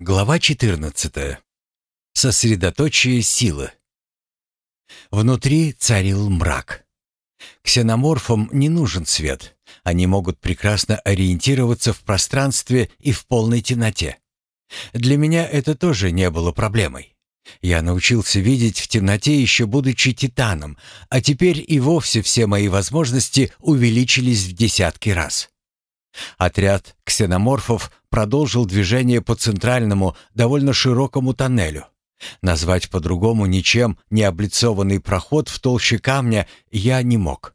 Глава 14. Сосредоточие силы. Внутри царил мрак. Ксеноморфам не нужен свет. Они могут прекрасно ориентироваться в пространстве и в полной темноте. Для меня это тоже не было проблемой. Я научился видеть в темноте еще будучи титаном, а теперь и вовсе все мои возможности увеличились в десятки раз. Отряд ксеноморфов продолжил движение по центральному, довольно широкому тоннелю. Назвать по-другому ничем не облицованный проход в толще камня я не мог.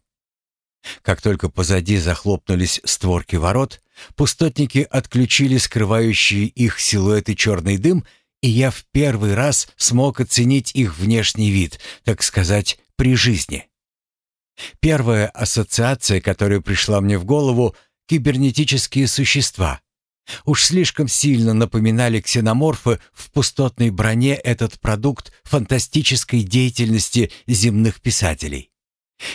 Как только позади захлопнулись створки ворот, пустотники отключили скрывающие их силуэты черный дым, и я в первый раз смог оценить их внешний вид, так сказать, при жизни. Первая ассоциация, которая пришла мне в голову — кибернетические существа. Уж слишком сильно напоминали ксеноморфы в пустотной броне этот продукт фантастической деятельности земных писателей.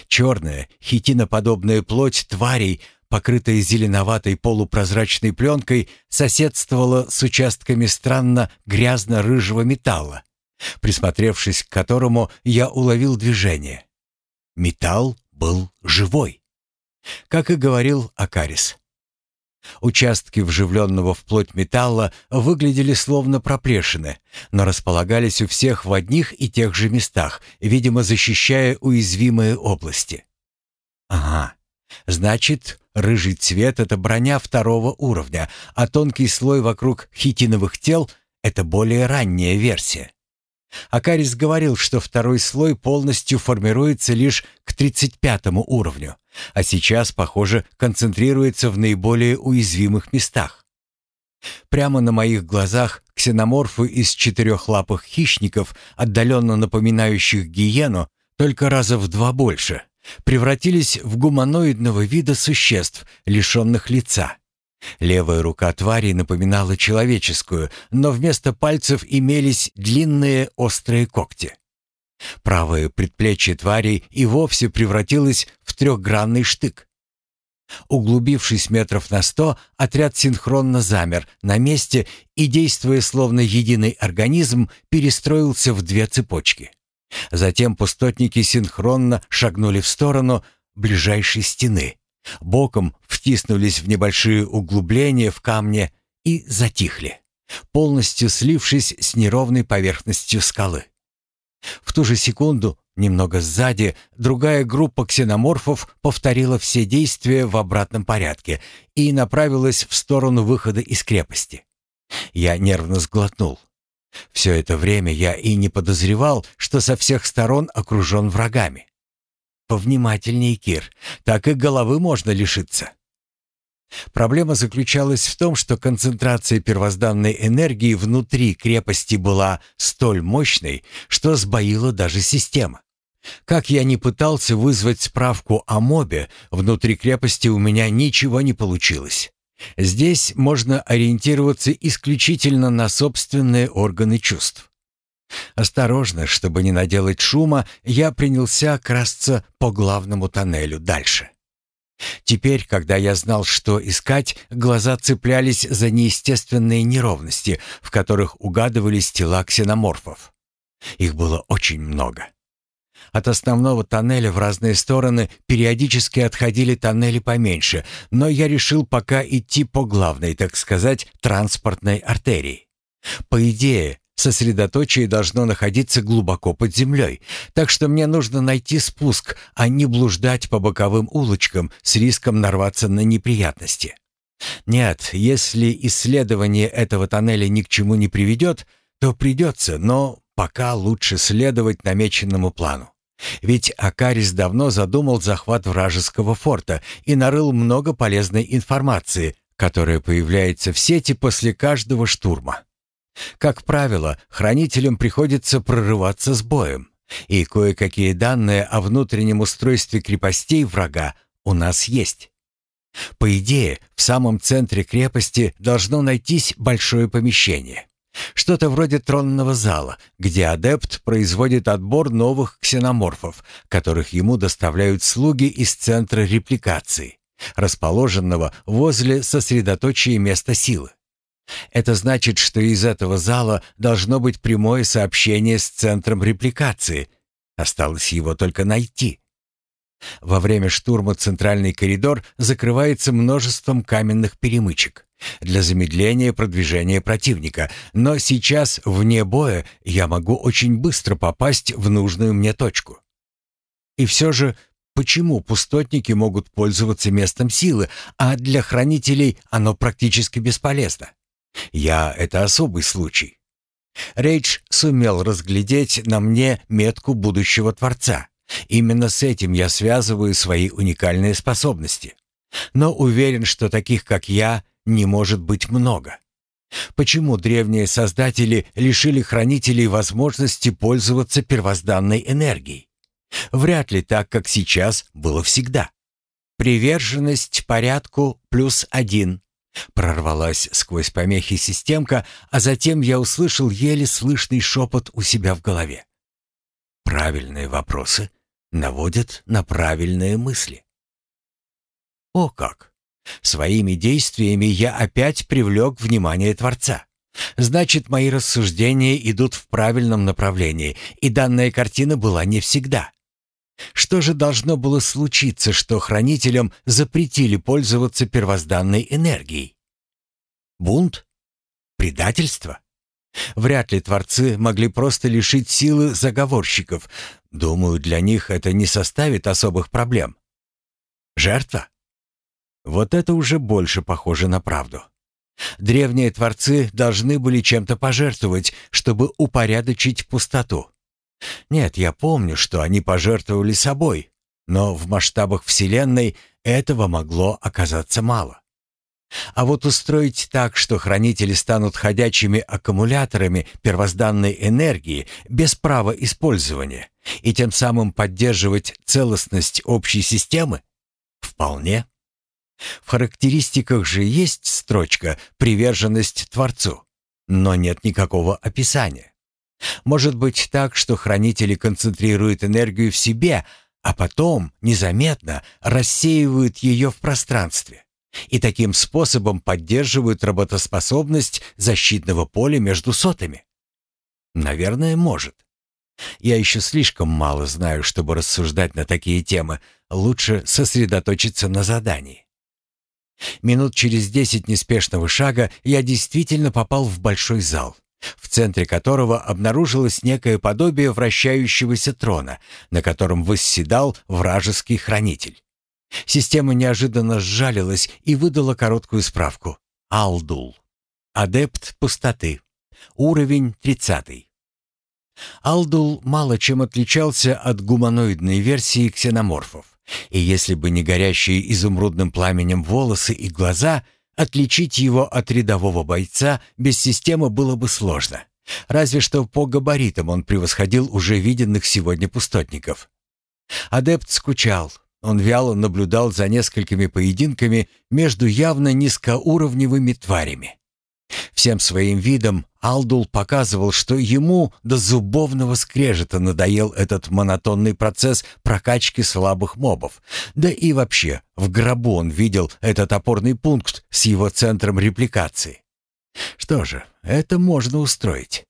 Черная, хитиноподобная плоть тварей, покрытая зеленоватой полупрозрачной пленкой, соседствовала с участками странно грязно-рыжего металла, присмотревшись к которому я уловил движение. Металл был живой как и говорил Акарис. Участки вживленного в плоть металла выглядели словно проплешины, но располагались у всех в одних и тех же местах, видимо, защищая уязвимые области. Ага, значит, рыжий цвет — это броня второго уровня, а тонкий слой вокруг хитиновых тел — это более ранняя версия. Акарис говорил, что второй слой полностью формируется лишь 35 уровню, а сейчас, похоже, концентрируется в наиболее уязвимых местах. Прямо на моих глазах ксеноморфы из четырехлапых хищников, отдаленно напоминающих гиену, только раза в два больше, превратились в гуманоидного вида существ, лишенных лица. Левая рука твари напоминала человеческую, но вместо пальцев имелись длинные острые когти. Правое предплечье твари и вовсе превратилось в трехгранный штык. Углубившись метров на сто, отряд синхронно замер на месте и, действуя словно единый организм, перестроился в две цепочки. Затем пустотники синхронно шагнули в сторону ближайшей стены, боком втиснулись в небольшие углубления в камне и затихли, полностью слившись с неровной поверхностью скалы. В ту же секунду, немного сзади, другая группа ксеноморфов повторила все действия в обратном порядке и направилась в сторону выхода из крепости. Я нервно сглотнул. Все это время я и не подозревал, что со всех сторон окружен врагами. Повнимательней, Кир, так и головы можно лишиться. Проблема заключалась в том, что концентрация первозданной энергии внутри крепости была столь мощной, что сбоила даже система. Как я ни пытался вызвать справку о мобе, внутри крепости у меня ничего не получилось. Здесь можно ориентироваться исключительно на собственные органы чувств. Осторожно, чтобы не наделать шума, я принялся красться по главному тоннелю дальше. Теперь, когда я знал, что искать, глаза цеплялись за неестественные неровности, в которых угадывались тела ксеноморфов. Их было очень много. От основного тоннеля в разные стороны периодически отходили тоннели поменьше, но я решил пока идти по главной, так сказать, транспортной артерии. По идее, Сосредоточие должно находиться глубоко под землей, так что мне нужно найти спуск, а не блуждать по боковым улочкам с риском нарваться на неприятности. Нет, если исследование этого тоннеля ни к чему не приведет, то придется, но пока лучше следовать намеченному плану. Ведь Акарис давно задумал захват вражеского форта и нарыл много полезной информации, которая появляется в сети после каждого штурма. Как правило, хранителям приходится прорываться с боем, и кое-какие данные о внутреннем устройстве крепостей врага у нас есть. По идее, в самом центре крепости должно найтись большое помещение. Что-то вроде тронного зала, где адепт производит отбор новых ксеноморфов, которых ему доставляют слуги из центра репликации, расположенного возле сосредоточия места силы. Это значит, что из этого зала должно быть прямое сообщение с центром репликации. Осталось его только найти. Во время штурма центральный коридор закрывается множеством каменных перемычек для замедления продвижения противника, но сейчас, вне боя, я могу очень быстро попасть в нужную мне точку. И все же, почему пустотники могут пользоваться местом силы, а для хранителей оно практически бесполезно? Я — это особый случай. Рейдж сумел разглядеть на мне метку будущего Творца. Именно с этим я связываю свои уникальные способности. Но уверен, что таких, как я, не может быть много. Почему древние создатели лишили хранителей возможности пользоваться первозданной энергией? Вряд ли так, как сейчас было всегда. Приверженность порядку плюс один. Прорвалась сквозь помехи системка, а затем я услышал еле слышный шепот у себя в голове. Правильные вопросы наводят на правильные мысли. О как! Своими действиями я опять привлек внимание Творца. Значит, мои рассуждения идут в правильном направлении, и данная картина была не всегда. Что же должно было случиться, что хранителям запретили пользоваться первозданной энергией? Бунт? Предательство? Вряд ли творцы могли просто лишить силы заговорщиков. Думаю, для них это не составит особых проблем. Жертва? Вот это уже больше похоже на правду. Древние творцы должны были чем-то пожертвовать, чтобы упорядочить пустоту. Нет, я помню, что они пожертвовали собой, но в масштабах Вселенной этого могло оказаться мало. А вот устроить так, что хранители станут ходячими аккумуляторами первозданной энергии без права использования и тем самым поддерживать целостность общей системы? Вполне. В характеристиках же есть строчка «Приверженность Творцу», но нет никакого описания. Может быть так, что хранители концентрируют энергию в себе, а потом незаметно рассеивают ее в пространстве и таким способом поддерживают работоспособность защитного поля между сотами? Наверное, может. Я еще слишком мало знаю, чтобы рассуждать на такие темы. Лучше сосредоточиться на задании. Минут через десять неспешного шага я действительно попал в большой зал в центре которого обнаружилось некое подобие вращающегося трона, на котором восседал вражеский хранитель. Система неожиданно сжалилась и выдала короткую справку. Алдул. Адепт пустоты. Уровень 30. Алдул мало чем отличался от гуманоидной версии ксеноморфов. И если бы не горящие изумрудным пламенем волосы и глаза — Отличить его от рядового бойца без системы было бы сложно. Разве что по габаритам он превосходил уже виденных сегодня пустотников. Адепт скучал. Он вяло наблюдал за несколькими поединками между явно низкоуровневыми тварями. Всем своим видом Алдул показывал, что ему до зубовного скрежета надоел этот монотонный процесс прокачки слабых мобов. Да и вообще, в гробу он видел этот опорный пункт с его центром репликации. Что же, это можно устроить.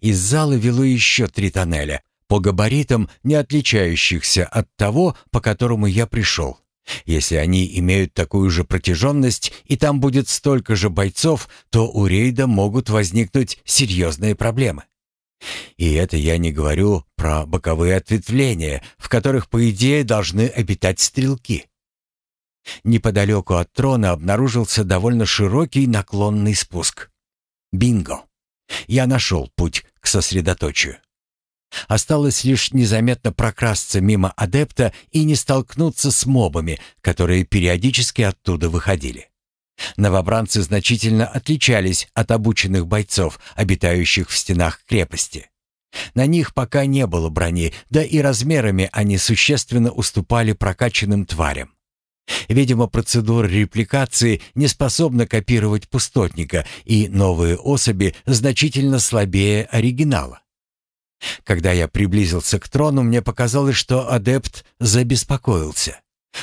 Из зала вело еще три тоннеля, по габаритам не отличающихся от того, по которому я пришел. Если они имеют такую же протяженность и там будет столько же бойцов, то у рейда могут возникнуть серьезные проблемы. И это я не говорю про боковые ответвления, в которых, по идее, должны обитать стрелки. Неподалеку от трона обнаружился довольно широкий наклонный спуск. Бинго! Я нашел путь к сосредоточию. Осталось лишь незаметно прокрасться мимо адепта и не столкнуться с мобами, которые периодически оттуда выходили. Новобранцы значительно отличались от обученных бойцов, обитающих в стенах крепости. На них пока не было брони, да и размерами они существенно уступали прокачанным тварям. Видимо, процедура репликации не способна копировать пустотника, и новые особи значительно слабее оригинала. Когда я приблизился к трону, мне показалось, что адепт забеспокоился.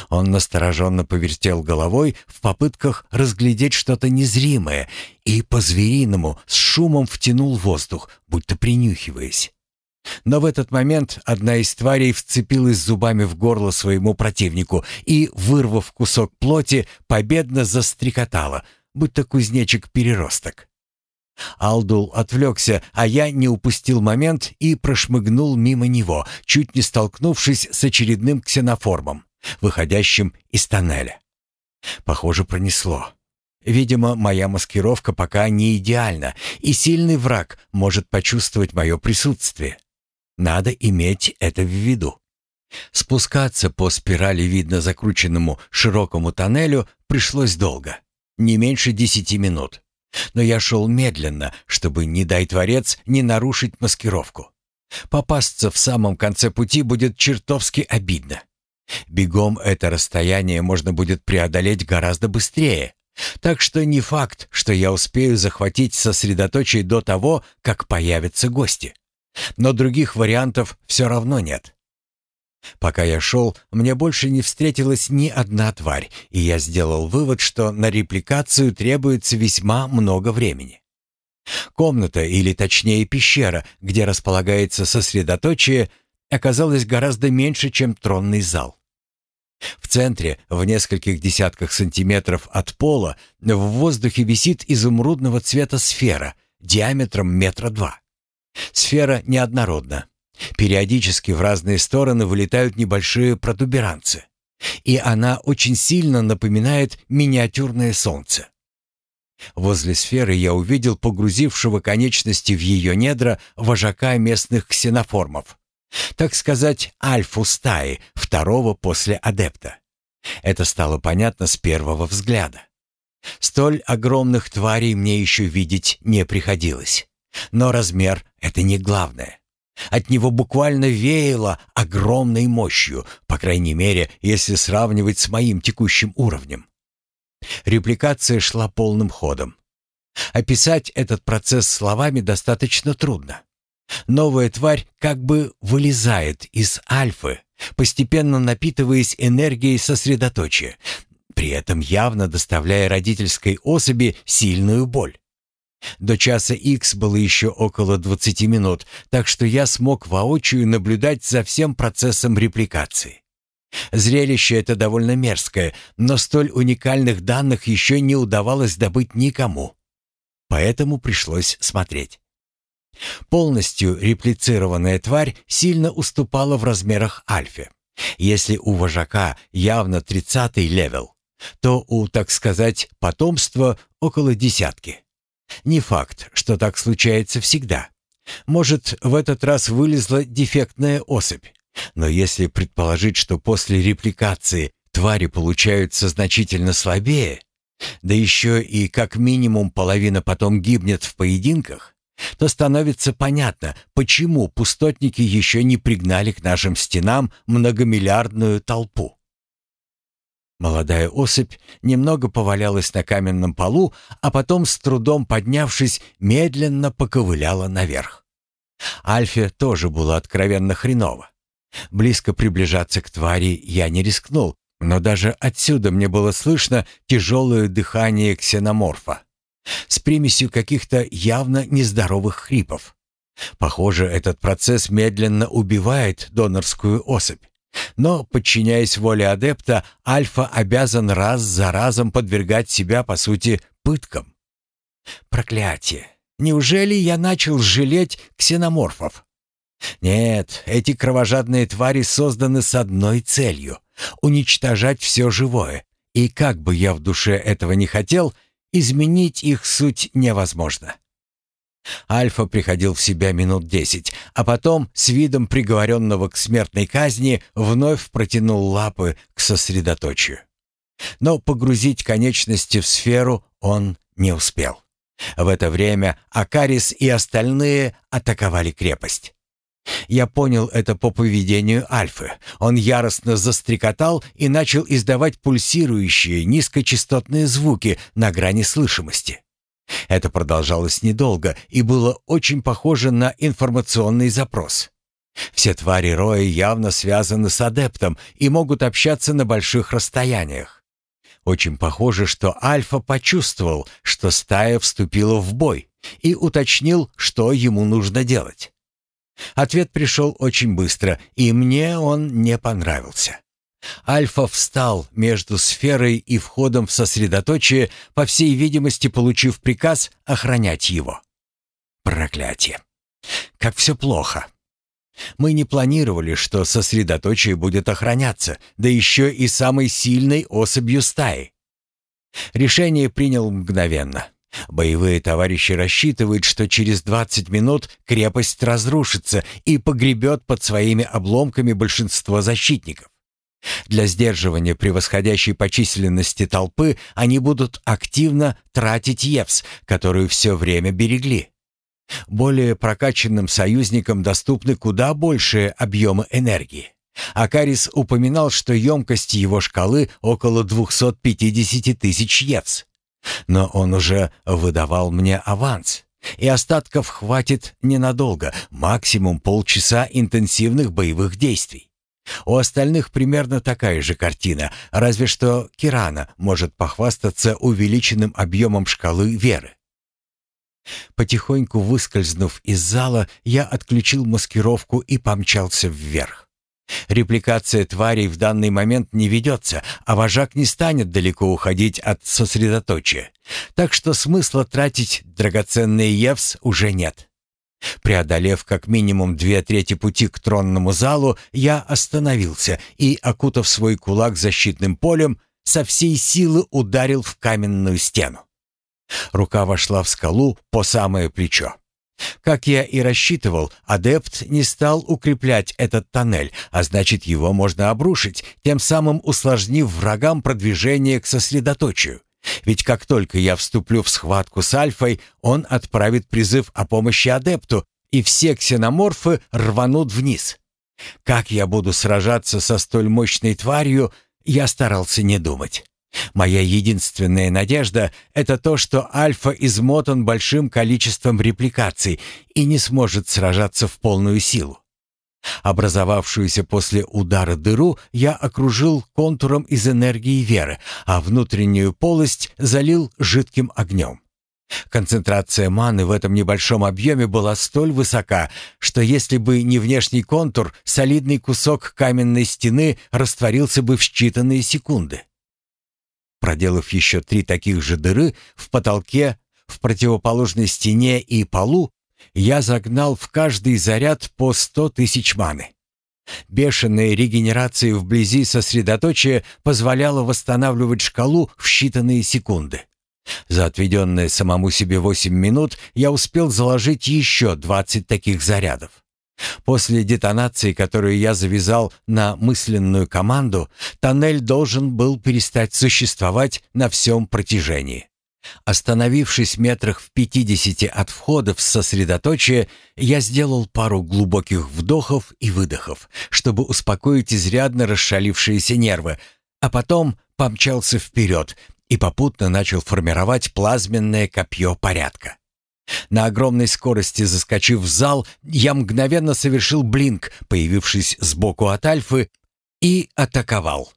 Он настороженно повертел головой в попытках разглядеть что-то незримое и по-звериному с шумом втянул воздух, будто принюхиваясь. Но в этот момент одна из тварей вцепилась зубами в горло своему противнику и, вырвав кусок плоти, победно застрекотала, будто кузнечик-переросток. Алдул отвлекся, а я не упустил момент и прошмыгнул мимо него, чуть не столкнувшись с очередным ксеноформом, выходящим из тоннеля. Похоже, пронесло. Видимо, моя маскировка пока не идеальна, и сильный враг может почувствовать мое присутствие. Надо иметь это в виду. Спускаться по спирали видно закрученному широкому тоннелю пришлось долго, не меньше десяти минут. Но я шел медленно, чтобы, не дай творец, не нарушить маскировку. Попасться в самом конце пути будет чертовски обидно. Бегом это расстояние можно будет преодолеть гораздо быстрее. Так что не факт, что я успею захватить сосредоточие до того, как появятся гости. Но других вариантов все равно нет. Пока я шел, мне больше не встретилась ни одна тварь, и я сделал вывод, что на репликацию требуется весьма много времени. Комната, или точнее пещера, где располагается сосредоточие, оказалась гораздо меньше, чем тронный зал. В центре, в нескольких десятках сантиметров от пола, в воздухе висит изумрудного цвета сфера диаметром метра два. Сфера неоднородна. Периодически в разные стороны вылетают небольшие протуберанцы. И она очень сильно напоминает миниатюрное солнце. Возле сферы я увидел погрузившего конечности в ее недра вожака местных ксеноформов. Так сказать, альфу стаи, второго после адепта. Это стало понятно с первого взгляда. Столь огромных тварей мне еще видеть не приходилось. Но размер — это не главное. От него буквально веяло огромной мощью, по крайней мере, если сравнивать с моим текущим уровнем. Репликация шла полным ходом. Описать этот процесс словами достаточно трудно. Новая тварь как бы вылезает из альфы, постепенно напитываясь энергией сосредоточия, при этом явно доставляя родительской особи сильную боль. До часа X было еще около 20 минут, так что я смог воочию наблюдать за всем процессом репликации. Зрелище это довольно мерзкое, но столь уникальных данных еще не удавалось добыть никому. Поэтому пришлось смотреть. Полностью реплицированная тварь сильно уступала в размерах альфе. Если у вожака явно 30-й level, то у, так сказать, потомства около десятки. Не факт, что так случается всегда. Может, в этот раз вылезла дефектная особь. Но если предположить, что после репликации твари получаются значительно слабее, да еще и как минимум половина потом гибнет в поединках, то становится понятно, почему пустотники еще не пригнали к нашим стенам многомиллиардную толпу. Молодая особь немного повалялась на каменном полу, а потом, с трудом поднявшись, медленно поковыляла наверх. Альфе тоже было откровенно хреново. Близко приближаться к твари я не рискнул, но даже отсюда мне было слышно тяжелое дыхание ксеноморфа с примесью каких-то явно нездоровых хрипов. Похоже, этот процесс медленно убивает донорскую особь. Но, подчиняясь воле адепта, Альфа обязан раз за разом подвергать себя, по сути, пыткам. Проклятие! Неужели я начал жалеть ксеноморфов? Нет, эти кровожадные твари созданы с одной целью — уничтожать все живое. И как бы я в душе этого не хотел, изменить их суть невозможно. Альфа приходил в себя минут десять, а потом, с видом приговоренного к смертной казни, вновь протянул лапы к сосредоточию. Но погрузить конечности в сферу он не успел. В это время Акарис и остальные атаковали крепость. Я понял это по поведению Альфы. Он яростно застрекотал и начал издавать пульсирующие низкочастотные звуки на грани слышимости. Это продолжалось недолго и было очень похоже на информационный запрос. Все твари роя явно связаны с адептом и могут общаться на больших расстояниях. Очень похоже, что Альфа почувствовал, что стая вступила в бой и уточнил, что ему нужно делать. Ответ пришел очень быстро, и мне он не понравился. Альфа встал между сферой и входом в сосредоточие, по всей видимости, получив приказ охранять его. Проклятие. Как все плохо. Мы не планировали, что сосредоточие будет охраняться, да еще и самой сильной особью стаи. Решение принял мгновенно. Боевые товарищи рассчитывают, что через 20 минут крепость разрушится и погребет под своими обломками большинство защитников. Для сдерживания превосходящей по численности толпы они будут активно тратить ЕВС, которую все время берегли. Более прокачанным союзникам доступны куда большие объемы энергии. Акарис упоминал, что емкость его шкалы около 250 тысяч ЕВС. Но он уже выдавал мне аванс, и остатков хватит ненадолго, максимум полчаса интенсивных боевых действий. У остальных примерно такая же картина, разве что Кирана может похвастаться увеличенным объемом шкалы веры. Потихоньку выскользнув из зала, я отключил маскировку и помчался вверх. Репликация тварей в данный момент не ведется, а вожак не станет далеко уходить от сосредоточия. Так что смысла тратить драгоценные Евс уже нет. Преодолев как минимум две трети пути к тронному залу, я остановился и, окутав свой кулак защитным полем, со всей силы ударил в каменную стену. Рука вошла в скалу по самое плечо. Как я и рассчитывал, адепт не стал укреплять этот тоннель, а значит, его можно обрушить, тем самым усложнив врагам продвижение к сосредоточию. Ведь как только я вступлю в схватку с Альфой, он отправит призыв о помощи адепту, и все ксеноморфы рванут вниз. Как я буду сражаться со столь мощной тварью, я старался не думать. Моя единственная надежда — это то, что Альфа измотан большим количеством репликаций и не сможет сражаться в полную силу. Образовавшуюся после удара дыру я окружил контуром из энергии веры, а внутреннюю полость залил жидким огнем. Концентрация маны в этом небольшом объеме была столь высока, что если бы не внешний контур, солидный кусок каменной стены растворился бы в считанные секунды. Проделав еще три таких же дыры в потолке, в противоположной стене и полу, я загнал в каждый заряд по сто тысяч маны. Бешеная регенерация вблизи сосредоточия позволяла восстанавливать шкалу в считанные секунды. За отведенные самому себе восемь минут я успел заложить еще двадцать таких зарядов. После детонации, которую я завязал на мысленную команду, тоннель должен был перестать существовать на всем протяжении. Остановившись метрах в пятидесяти от входа в сосредоточие, я сделал пару глубоких вдохов и выдохов, чтобы успокоить изрядно расшалившиеся нервы, а потом помчался вперед и попутно начал формировать плазменное копье порядка. На огромной скорости заскочив в зал, я мгновенно совершил блинк, появившись сбоку от Альфы, и атаковал.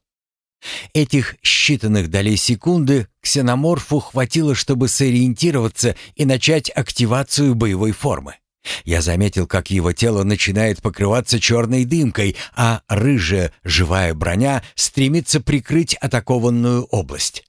Этих считанных долей секунды ксеноморфу хватило, чтобы сориентироваться и начать активацию боевой формы. Я заметил, как его тело начинает покрываться черной дымкой, а рыжая живая броня стремится прикрыть атакованную область.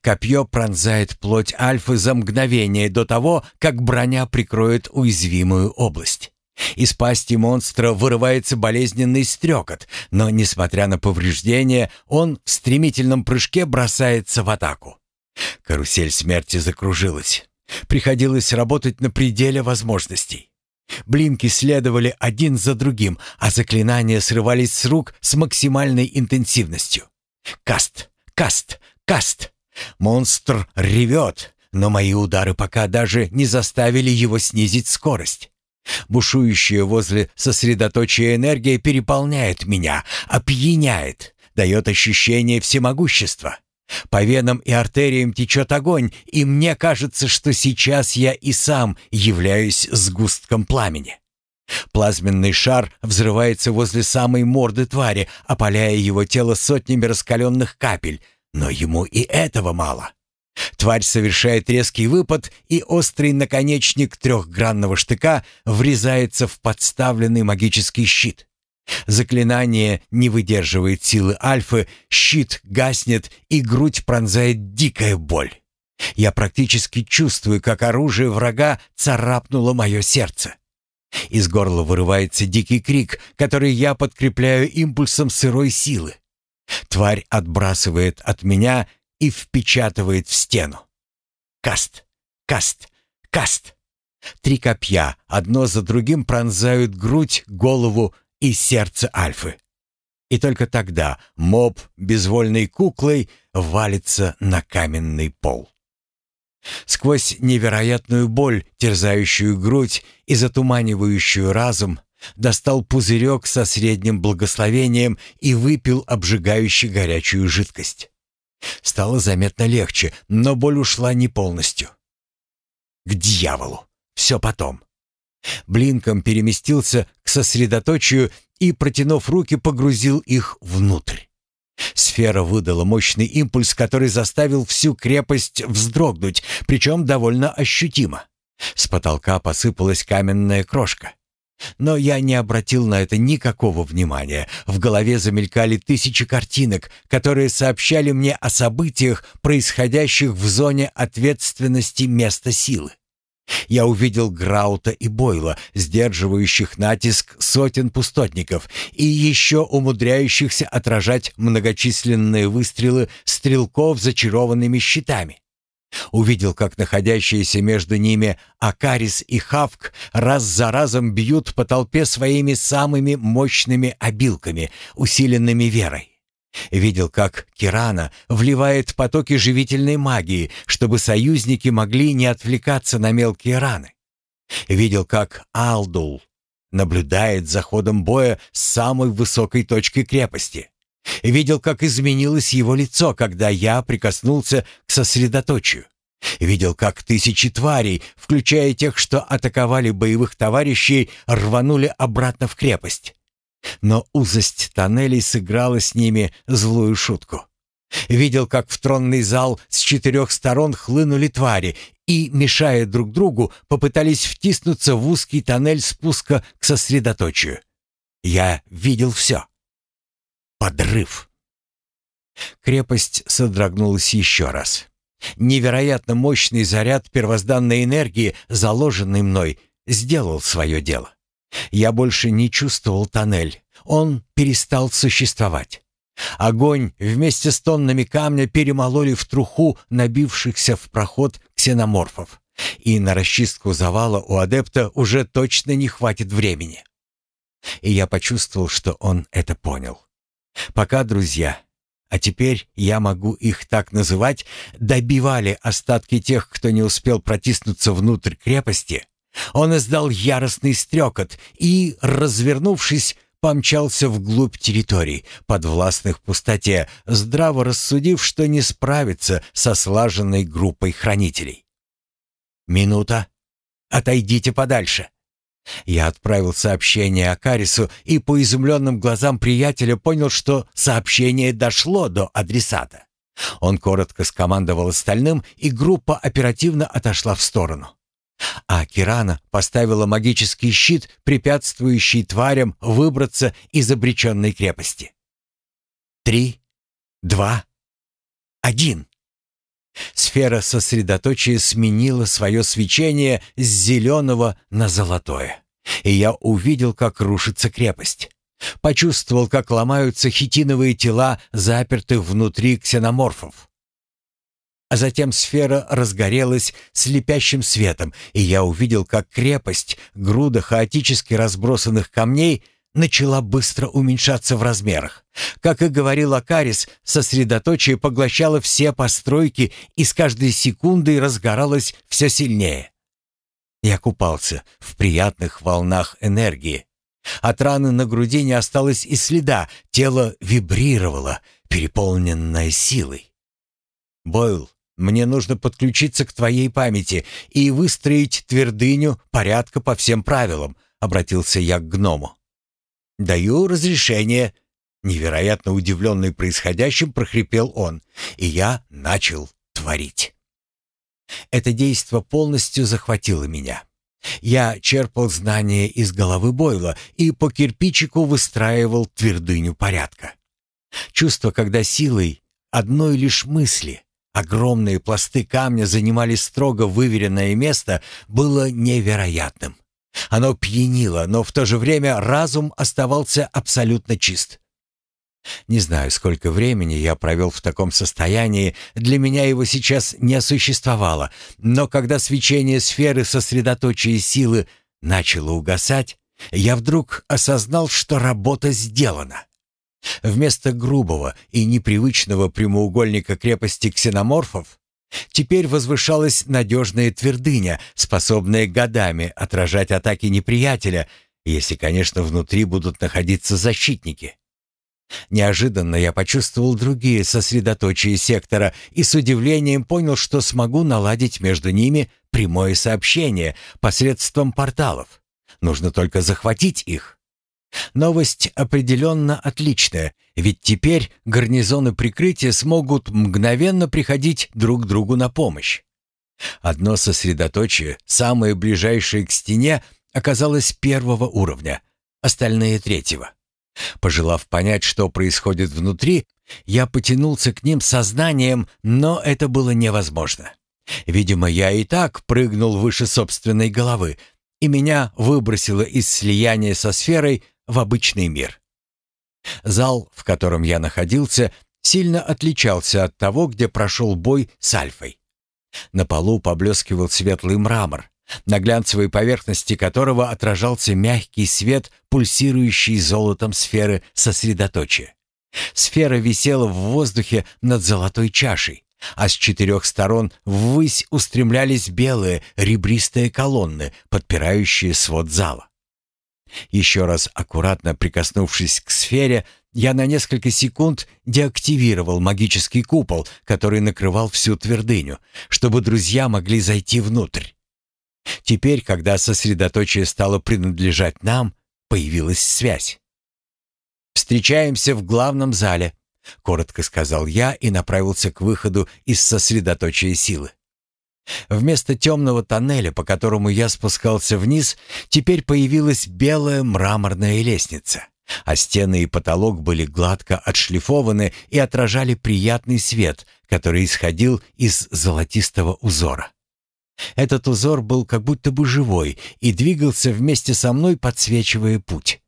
Копье пронзает плоть Альфы за мгновение до того, как броня прикроет уязвимую область. Из пасти монстра вырывается болезненный стрекот, но, несмотря на повреждения, он в стремительном прыжке бросается в атаку. Карусель смерти закружилась. Приходилось работать на пределе возможностей. Блинки следовали один за другим, а заклинания срывались с рук с максимальной интенсивностью. Каст, каст, каст. Монстр ревет, но мои удары пока даже не заставили его снизить скорость. Бушующая возле сосредоточия энергия переполняет меня, опьяняет, дает ощущение всемогущества. По венам и артериям течет огонь, и мне кажется, что сейчас я и сам являюсь сгустком пламени. Плазменный шар взрывается возле самой морды твари, опаляя его тело сотнями раскаленных капель, но ему и этого мало. Тварь совершает резкий выпад, и острый наконечник трехгранного штыка врезается в подставленный магический щит. Заклинание не выдерживает силы альфы, щит гаснет, и грудь пронзает дикая боль. Я практически чувствую, как оружие врага царапнуло мое сердце. Из горла вырывается дикий крик, который я подкрепляю импульсом сырой силы. Тварь отбрасывает от меня и впечатывает в стену. Каст, каст, каст. Три копья, одно за другим пронзают грудь, голову и сердце Альфы. И только тогда моб безвольной куклой валится на каменный пол. Сквозь невероятную боль, терзающую грудь и затуманивающую разум, достал пузырек со средним благословением и выпил обжигающую горячую жидкость. Стало заметно легче, но боль ушла не полностью. К дьяволу! Все потом. Блинком переместился к сосредоточию и, протянув руки, погрузил их внутрь. Сфера выдала мощный импульс, который заставил всю крепость вздрогнуть, причем довольно ощутимо. С потолка посыпалась каменная крошка. Но я не обратил на это никакого внимания. В голове замелькали тысячи картинок, которые сообщали мне о событиях, происходящих в зоне ответственности места силы. Я увидел Граута и Бойла, сдерживающих натиск сотен пустотников и еще умудряющихся отражать многочисленные выстрелы стрелков зачарованными щитами. Увидел, как находящиеся между ними Акарис и Хавк раз за разом бьют по толпе своими самыми мощными обилками, усиленными верой. Видел, как Кирана вливает потоки живительной магии, чтобы союзники могли не отвлекаться на мелкие раны. Видел, как Алдул наблюдает за ходом боя с самой высокой точки крепости. Видел, как изменилось его лицо, когда я прикоснулся к сосредоточию. Видел, как тысячи тварей, включая тех, что атаковали боевых товарищей, рванули обратно в крепость. Но узость тоннелей сыграла с ними злую шутку. Видел, как в тронный зал с четырех сторон хлынули твари и, мешая друг другу, попытались втиснуться в узкий тоннель спуска к сосредоточию. Я видел все. Подрыв. Крепость содрогнулась еще раз. Невероятно мощный заряд первозданной энергии, заложенный мной, сделал свое дело. Я больше не чувствовал тоннель. Он перестал существовать. Огонь вместе с тоннами камня перемололи в труху набившихся в проход ксеноморфов. И на расчистку завала у адепта уже точно не хватит времени. И я почувствовал, что он это понял. Пока друзья, а теперь я могу их так называть, добивали остатки тех, кто не успел протиснуться внутрь крепости, он издал яростный стрекот и, развернувшись, помчался вглубь территорий, подвластных пустоте, здраво рассудив, что не справится со слаженной группой хранителей. «Минута. Отойдите подальше». Я отправил сообщение Акарису и по изумленным глазам приятеля понял, что сообщение дошло до адресата. Он коротко скомандовал остальным, и группа оперативно отошла в сторону. А Кирана поставила магический щит, препятствующий тварям выбраться из обреченной крепости. Три, два, один. Сфера сосредоточия сменила свое свечение с зеленого на золотое. И я увидел, как рушится крепость. Почувствовал, как ломаются хитиновые тела, запертых внутри ксеноморфов. А затем сфера разгорелась слепящим светом, и я увидел, как крепость, груда хаотически разбросанных камней, начала быстро уменьшаться в размерах. Как и говорил Акарис, сосредоточие поглощало все постройки и с каждой секундой разгоралось все сильнее. Я купался в приятных волнах энергии. От раны на груди не осталось и следа, тело вибрировало, переполненное силой. Бойл мне нужно подключиться к твоей памяти и выстроить твердыню порядка по всем правилам, — обратился я к гному. «Даю разрешение», — невероятно удивленный происходящим прохрипел он, и я начал творить. Это действо полностью захватило меня. Я черпал знания из головы Бойла и по кирпичику выстраивал твердыню порядка. Чувство, когда силой одной лишь мысли огромные пласты камня занимали строго выверенное место, было невероятным. Оно пьянило, но в то же время разум оставался абсолютно чист. Не знаю, сколько времени я провел в таком состоянии, для меня его сейчас не существовало, но когда свечение сферы сосредоточия силы начало угасать, я вдруг осознал, что работа сделана. Вместо грубого и непривычного прямоугольника крепости ксеноморфов теперь возвышалась надежная твердыня, способная годами отражать атаки неприятеля, если, конечно, внутри будут находиться защитники. Неожиданно я почувствовал другие сосредоточия сектора и с удивлением понял, что смогу наладить между ними прямое сообщение посредством порталов. Нужно только захватить их. Новость определенно отличная, ведь теперь гарнизоны прикрытия смогут мгновенно приходить друг другу на помощь. Одно сосредоточие, самое ближайшее к стене, оказалось первого уровня, остальные третьего. Пожелав понять, что происходит внутри, я потянулся к ним сознанием, но это было невозможно. Видимо, я и так прыгнул выше собственной головы, и меня выбросило из слияния со сферой в обычный мир. Зал, в котором я находился, сильно отличался от того, где прошел бой с Альфой. На полу поблескивал светлый мрамор, на глянцевой поверхности которого отражался мягкий свет, пульсирующий золотом сферы сосредоточия. Сфера висела в воздухе над золотой чашей, а с четырех сторон ввысь устремлялись белые ребристые колонны, подпирающие свод зала. Еще раз аккуратно прикоснувшись к сфере, я на несколько секунд деактивировал магический купол, который накрывал всю твердыню, чтобы друзья могли зайти внутрь. Теперь, когда сосредоточие стало принадлежать нам, появилась связь. «Встречаемся в главном зале», — коротко сказал я и направился к выходу из сосредоточия силы. Вместо темного тоннеля, по которому я спускался вниз, теперь появилась белая мраморная лестница, а стены и потолок были гладко отшлифованы и отражали приятный свет, который исходил из золотистого узора. Этот узор был как будто бы живой и двигался вместе со мной, подсвечивая путь.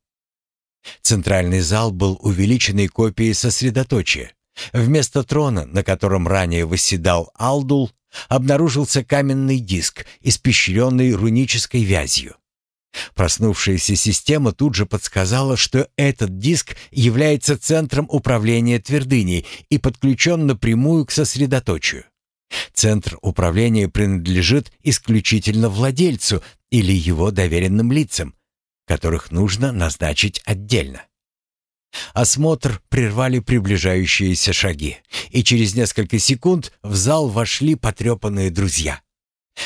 Центральный зал был увеличенной копией сосредоточия. Вместо трона, на котором ранее восседал Алдул, обнаружился каменный диск, испещренный рунической вязью. Проснувшаяся система тут же подсказала, что этот диск является центром управления твердыней и подключен напрямую к сосредоточию. Центр управления принадлежит исключительно владельцу или его доверенным лицам, которых нужно назначить отдельно. Осмотр прервали приближающиеся шаги, и через несколько секунд в зал вошли потрепанные друзья.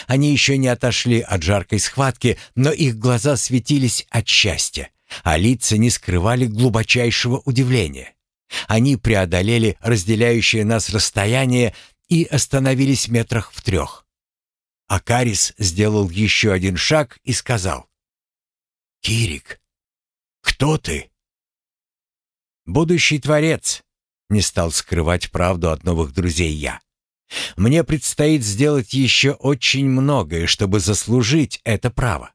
Они еще не отошли от жаркой схватки, но их глаза светились от счастья, а лица не скрывали глубочайшего удивления. Они преодолели разделяющее нас расстояние и остановились метрах в трех. Акарис сделал еще один шаг и сказал. «Кирик, кто ты?» «Будущий творец», — не стал скрывать правду от новых друзей я. «Мне предстоит сделать еще очень многое, чтобы заслужить это право.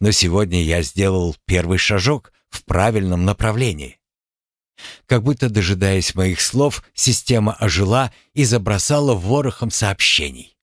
Но сегодня я сделал первый шажок в правильном направлении. Как будто дожидаясь моих слов, система ожила и забросала ворохом сообщений.